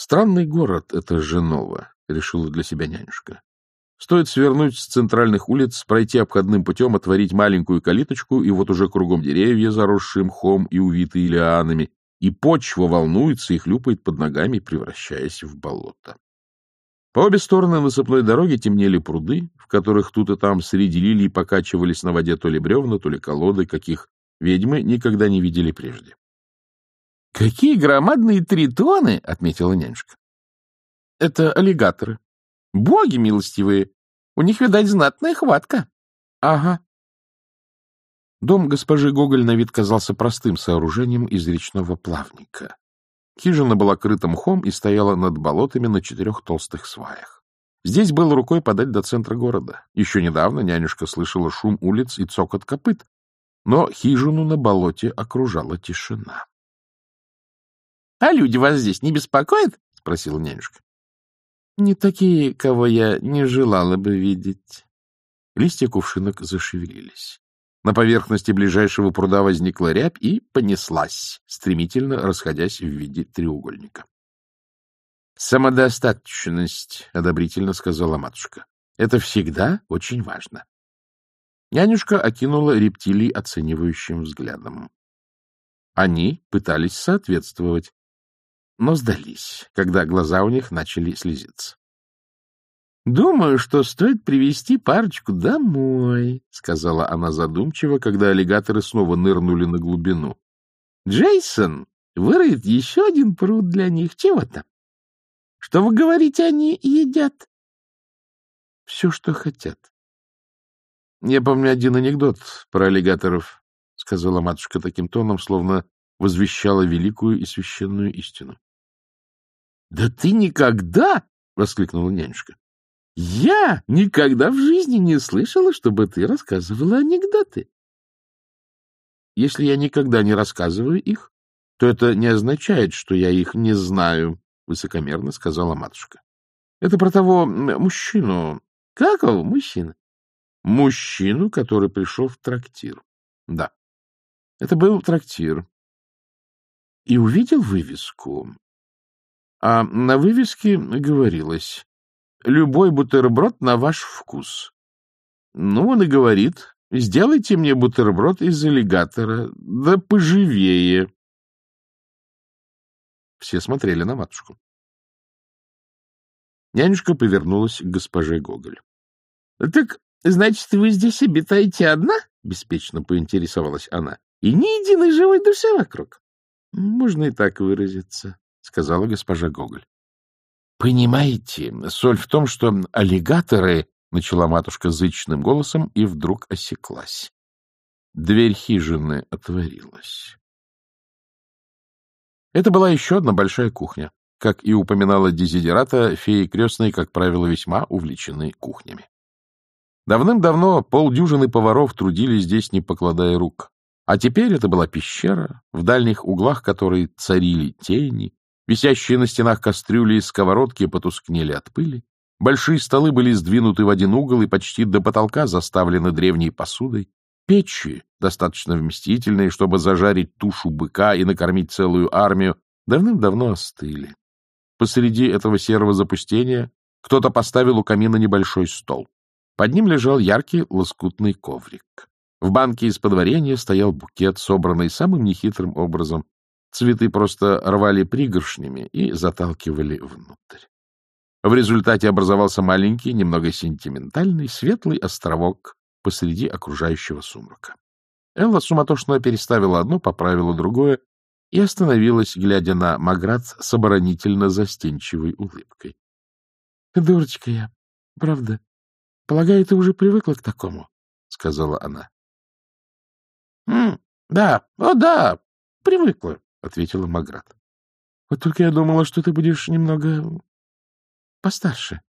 Странный город это Женова, решила для себя нянюшка. Стоит свернуть с центральных улиц, пройти обходным путем, отворить маленькую калиточку, и вот уже кругом деревья, заросшие мхом и увитые лианами, и почва волнуется и хлюпает под ногами, превращаясь в болото. По обе стороны насыпной дороги темнели пруды, в которых тут и там среди лилий покачивались на воде то ли бревна, то ли колоды, каких ведьмы никогда не видели прежде. — Какие громадные тритоны! — отметила нянюшка. — Это аллигаторы. Боги милостивые! У них, видать, знатная хватка. — Ага. Дом госпожи Гоголь на вид казался простым сооружением из речного плавника. Хижина была крыта мхом и стояла над болотами на четырех толстых сваях. Здесь было рукой подать до центра города. Еще недавно нянюшка слышала шум улиц и цокот копыт, но хижину на болоте окружала тишина. — А люди вас здесь не беспокоят? — спросила нянюшка. — Не такие, кого я не желала бы видеть. Листья кувшинок зашевелились. На поверхности ближайшего пруда возникла рябь и понеслась, стремительно расходясь в виде треугольника. — Самодостаточность, — одобрительно сказала матушка. — Это всегда очень важно. Нянюшка окинула рептилий оценивающим взглядом. Они пытались соответствовать, но сдались, когда глаза у них начали слезиться. Думаю, что стоит привести парочку домой, — сказала она задумчиво, когда аллигаторы снова нырнули на глубину. — Джейсон выроет еще один пруд для них. Чего там? Что вы говорите, они едят? — Все, что хотят. — Я помню один анекдот про аллигаторов, — сказала матушка таким тоном, словно возвещала великую и священную истину. — Да ты никогда! — воскликнула нянюшка. Я никогда в жизни не слышала, чтобы ты рассказывала анекдоты. Если я никогда не рассказываю их, то это не означает, что я их не знаю, — высокомерно сказала матушка. Это про того мужчину. Какого мужчину? Мужчину, который пришел в трактир. Да, это был трактир. И увидел вывеску. А на вывеске говорилось любой бутерброд на ваш вкус. Ну, он и говорит, сделайте мне бутерброд из аллигатора, да поживее. Все смотрели на матушку. Нянюшка повернулась к госпоже Гоголь. — Так, значит, вы здесь обитаете одна? — беспечно поинтересовалась она. — И ни единой живой души вокруг? — Можно и так выразиться, — сказала госпожа Гоголь. Понимаете, соль в том, что аллигаторы, — начала матушка зычным голосом и вдруг осеклась. Дверь хижины отворилась. Это была еще одна большая кухня. Как и упоминала Дезидерата, феи крестные, как правило, весьма увлечены кухнями. Давным-давно полдюжины поваров трудились здесь, не покладая рук. А теперь это была пещера, в дальних углах которой царили тени, Висящие на стенах кастрюли и сковородки потускнели от пыли. Большие столы были сдвинуты в один угол и почти до потолка заставлены древней посудой. Печи, достаточно вместительные, чтобы зажарить тушу быка и накормить целую армию, давным-давно остыли. Посреди этого серого запустения кто-то поставил у камина небольшой стол. Под ним лежал яркий лоскутный коврик. В банке из-под варенья стоял букет, собранный самым нехитрым образом Цветы просто рвали пригоршнями и заталкивали внутрь. В результате образовался маленький, немного сентиментальный, светлый островок посреди окружающего сумрака. Элла суматошно переставила одно, поправила другое и остановилась, глядя на Маград с оборонительно застенчивой улыбкой. — Дурочка я, правда. Полагаю, ты уже привыкла к такому, — сказала она. — Да, о да, привыкла, — ответила Маград. — Вот только я думала, что ты будешь немного постарше.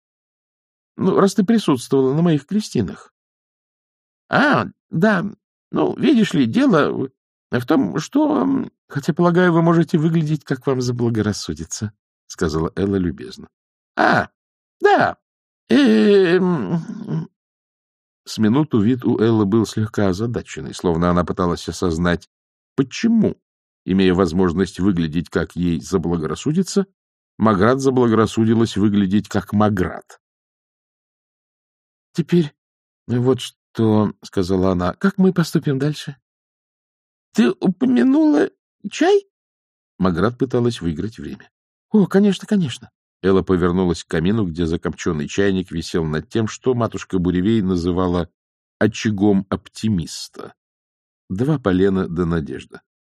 Ну, раз ты присутствовала на моих крестинах. — А, да, ну, видишь ли, дело в том, что... Хотя, полагаю, вы можете выглядеть, как вам заблагорассудится, — сказала Элла любезно. — А, да. Э С минуту вид у Эллы был слегка озадаченный, словно она пыталась осознать, почему имея возможность выглядеть, как ей заблагорассудится, Маград заблагорассудилась выглядеть как Маград. — Теперь вот что, — сказала она, — как мы поступим дальше? — Ты упомянула чай? Маград пыталась выиграть время. — О, конечно, конечно. Элла повернулась к камину, где закопченный чайник висел над тем, что матушка Буревей называла очагом оптимиста. Два полена до надежда. —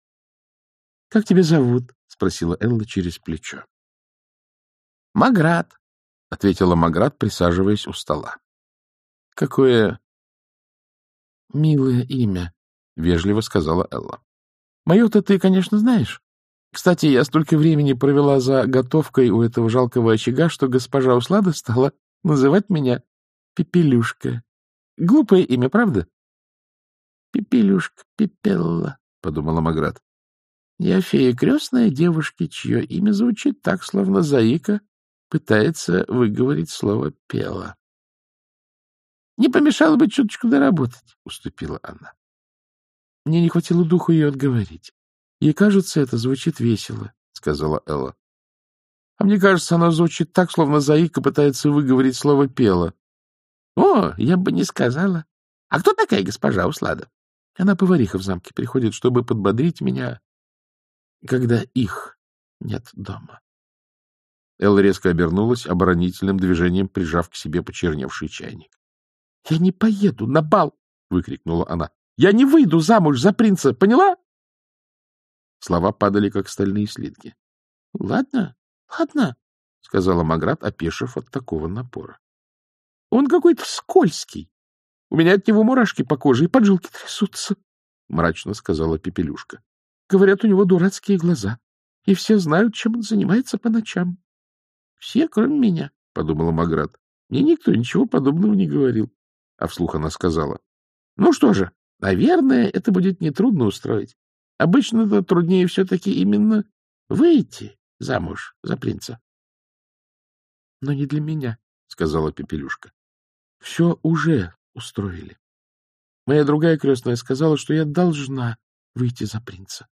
Как тебя зовут? — спросила Элла через плечо. — Маград, — ответила Маград, присаживаясь у стола. — Какое милое имя, — вежливо сказала Элла. — Мое-то ты, конечно, знаешь. Кстати, я столько времени провела за готовкой у этого жалкого очага, что госпожа Услада стала называть меня Пепелюшка. Глупое имя, правда? — Пепелюшка, Пепелла, — подумала Маград. — Я фея крестная девушки, чье имя звучит так, словно заика пытается выговорить слово «пела». — Не помешало бы чуточку доработать, — уступила она. Мне не хватило духу ее отговорить. Ей кажется, это звучит весело, — сказала Элла. — А мне кажется, оно звучит так, словно Заика пытается выговорить слово «пела». — О, я бы не сказала. А кто такая госпожа Услада? Она повариха в замке приходит, чтобы подбодрить меня, когда их нет дома. Элла резко обернулась, оборонительным движением прижав к себе почерневший чайник. — Я не поеду на бал! — выкрикнула она. — Я не выйду замуж за принца, поняла? Слова падали, как стальные слитки. — Ладно, ладно, — сказала Маград, опешив от такого напора. — Он какой-то скользкий. У меня от него мурашки по коже и поджилки трясутся, — мрачно сказала Пепелюшка. — Говорят, у него дурацкие глаза, и все знают, чем он занимается по ночам. — Все, кроме меня, — подумала Маград. Мне никто ничего подобного не говорил. А вслух она сказала. — Ну что же, наверное, это будет нетрудно устроить. Обычно-то труднее все-таки именно выйти замуж за принца. — Но не для меня, — сказала Пепелюшка. — Все уже устроили. Моя другая крестная сказала, что я должна выйти за принца.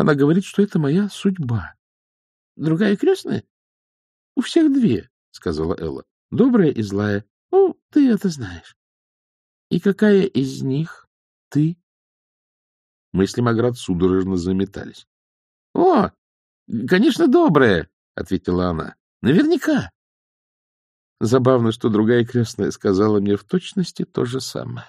Она говорит, что это моя судьба. — Другая крестная? — У всех две, — сказала Элла. — Добрая и злая. Ну, ты это знаешь. — И какая из них ты? Мысли Маград судорожно заметались. — О, конечно, добрая, — ответила она. — Наверняка. Забавно, что другая крестная сказала мне в точности то же самое.